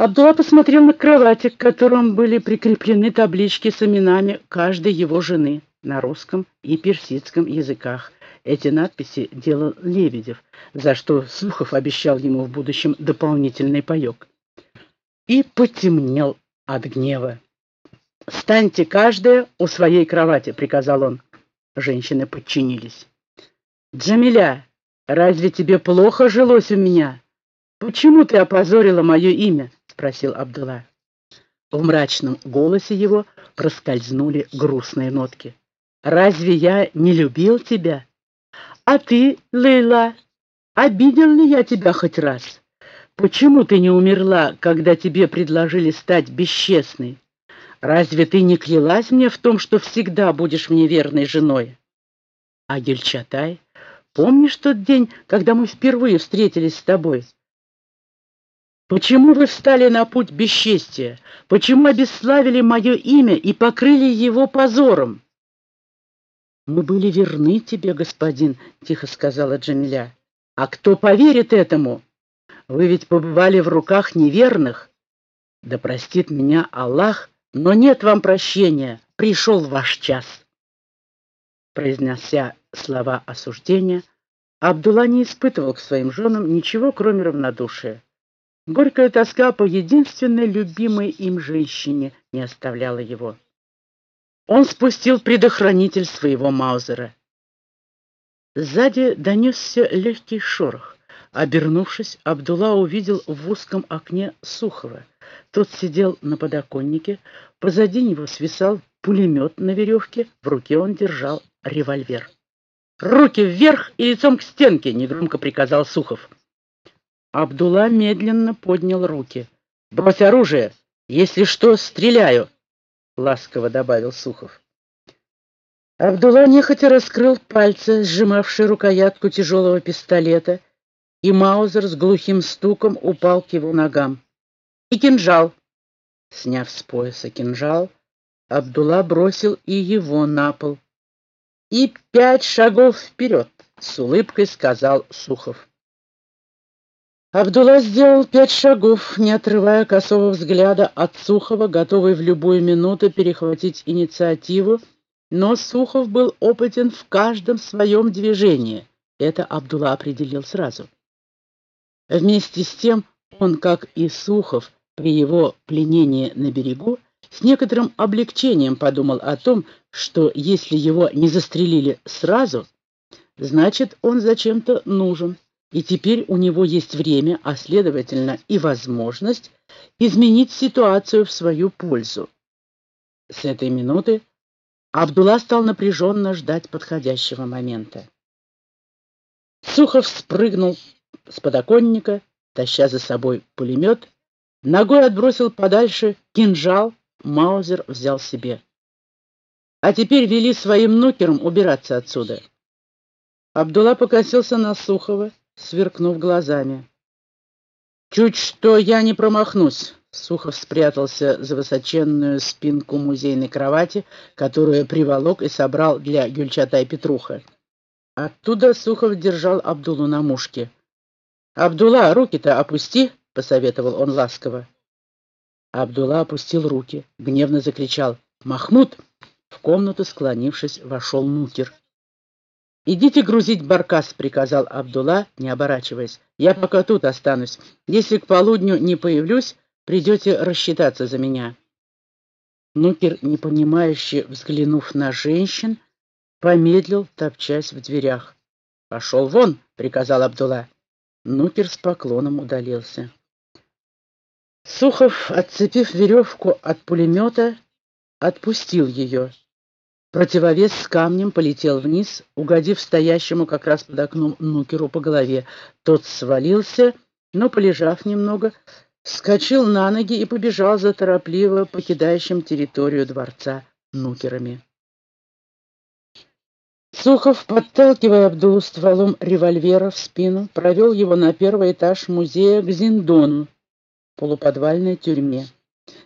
Абдулла посмотрел на кровати, к которым были прикреплены таблички с именами каждой его жены на русском и персидском языках. Эти надписи делал Лебедев, за что Сухов обещал ему в будущем дополнительный паёк. И потемнел от гнева. «Станьте каждая у своей кровати», — приказал он. Женщины подчинились. «Джамиля, разве тебе плохо жилось у меня? Почему ты опозорила мое имя?» Спросил Абдулла. В мрачном голосе его проскользнули грустные нотки. «Разве я не любил тебя? А ты, Лейла, обидел ли я тебя хоть раз? Почему ты не умерла, когда тебе предложили стать бесчестной? Разве ты не клялась мне в том, что всегда будешь мне верной женой? А Гельчатай, помнишь тот день, когда мы впервые встретились с тобой?» Почему вы встали на путь бесчестия? Почему обесславили мое имя и покрыли его позором? Мы были верны тебе, господин, тихо сказала Джамиля. А кто поверит этому? Вы ведь побывали в руках неверных. Да простит меня Аллах, но нет вам прощения. Пришел ваш час. Произнося слова осуждения, Абдулла не испытывал к своим женам ничего, кроме равнодушия. Горькая тоска по единственной любимой им женщине не оставляла его. Он спустил предохранитель своего Маузера. Сзади донесся легкий шорох. Обернувшись, Абдулла увидел в узком окне Сухова. Тот сидел на подоконнике, позади него свисал пулемет на веревке, в руке он держал револьвер. «Руки вверх и лицом к стенке!» — негромко приказал Сухов. Абдулла медленно поднял руки. «Брось оружие! Если что, стреляю!» — ласково добавил Сухов. Абдулла нехотя раскрыл пальцы, сжимавшие рукоятку тяжелого пистолета, и Маузер с глухим стуком упал к его ногам. «И кинжал!» Сняв с пояса кинжал, Абдулла бросил и его на пол. «И пять шагов вперед!» — с улыбкой сказал Сухов. Абдулла сделал пять шагов, не отрывая косого взгляда от Сухова, готовый в любую минуту перехватить инициативу, но Сухов был опытен в каждом своем движении. Это Абдулла определил сразу. Вместе с тем он, как и Сухов при его пленении на берегу, с некоторым облегчением подумал о том, что если его не застрелили сразу, значит, он зачем-то нужен и теперь у него есть время, а следовательно и возможность изменить ситуацию в свою пользу. С этой минуты Абдулла стал напряженно ждать подходящего момента. Сухов спрыгнул с подоконника, таща за собой пулемет, ногой отбросил подальше кинжал, Маузер взял себе. А теперь вели своим нукерам убираться отсюда. Абдулла покосился на Сухова, сверкнув глазами. «Чуть что я не промахнусь!» Сухов спрятался за высоченную спинку музейной кровати, которую приволок и собрал для Гюльчата и Петруха. Оттуда Сухов держал Абдулу на мушке. «Абдулла, руки-то опусти!» — посоветовал он ласково. Абдулла опустил руки, гневно закричал «Махмуд!» В комнату, склонившись, вошел Нукер. «Идите грузить баркас», — приказал Абдулла, не оборачиваясь. «Я пока тут останусь. Если к полудню не появлюсь, придете рассчитаться за меня». Нукер, непонимающе взглянув на женщин, помедлил, топчась в дверях. «Пошел вон!» — приказал Абдулла. Нукер с поклоном удалился. Сухов, отцепив веревку от пулемета, отпустил ее. Противовес с камнем полетел вниз, угодив стоящему как раз под окном Нукеру по голове. Тот свалился, но, полежав немного, вскочил на ноги и побежал за торопливо покидающим территорию дворца Нукерами. Сухов, подталкивая Абдулу стволом револьвера в спину, провел его на первый этаж музея к Зиндону, полуподвальной тюрьме.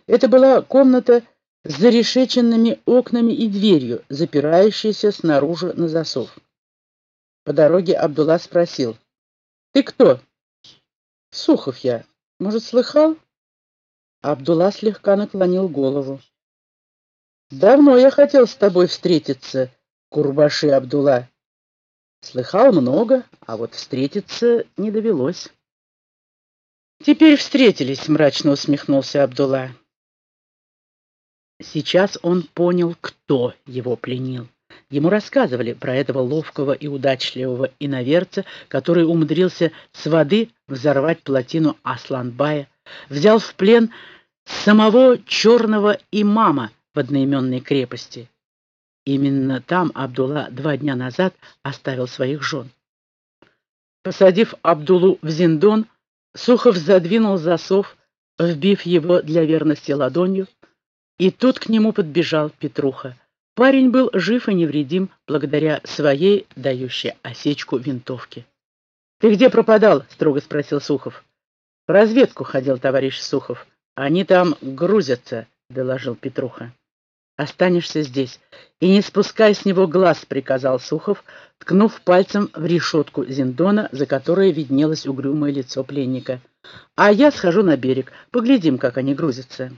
Это была комната с зарешеченными окнами и дверью, запирающейся снаружи на засов. По дороге Абдулла спросил. «Ты кто?» «Сухов я. Может, слыхал?» Абдулла слегка наклонил голову. «Давно я хотел с тобой встретиться, Курбаши Абдулла. Слыхал много, а вот встретиться не довелось». «Теперь встретились», — мрачно усмехнулся Абдулла. Сейчас он понял, кто его пленил. Ему рассказывали про этого ловкого и удачливого иноверца, который умудрился с воды взорвать плотину Асланбая, взял в плен самого черного имама в одноименной крепости. Именно там Абдулла два дня назад оставил своих жен. Посадив Абдулу в зиндон, Сухов задвинул засов, вбив его для верности ладонью, и тут к нему подбежал Петруха. Парень был жив и невредим благодаря своей, дающей осечку винтовке. «Ты где пропадал?» — строго спросил Сухов. «В разведку ходил товарищ Сухов. Они там грузятся», — доложил Петруха. «Останешься здесь и не спускай с него глаз», — приказал Сухов, ткнув пальцем в решетку Зиндона, за которой виднелось угрюмое лицо пленника. «А я схожу на берег, поглядим, как они грузятся».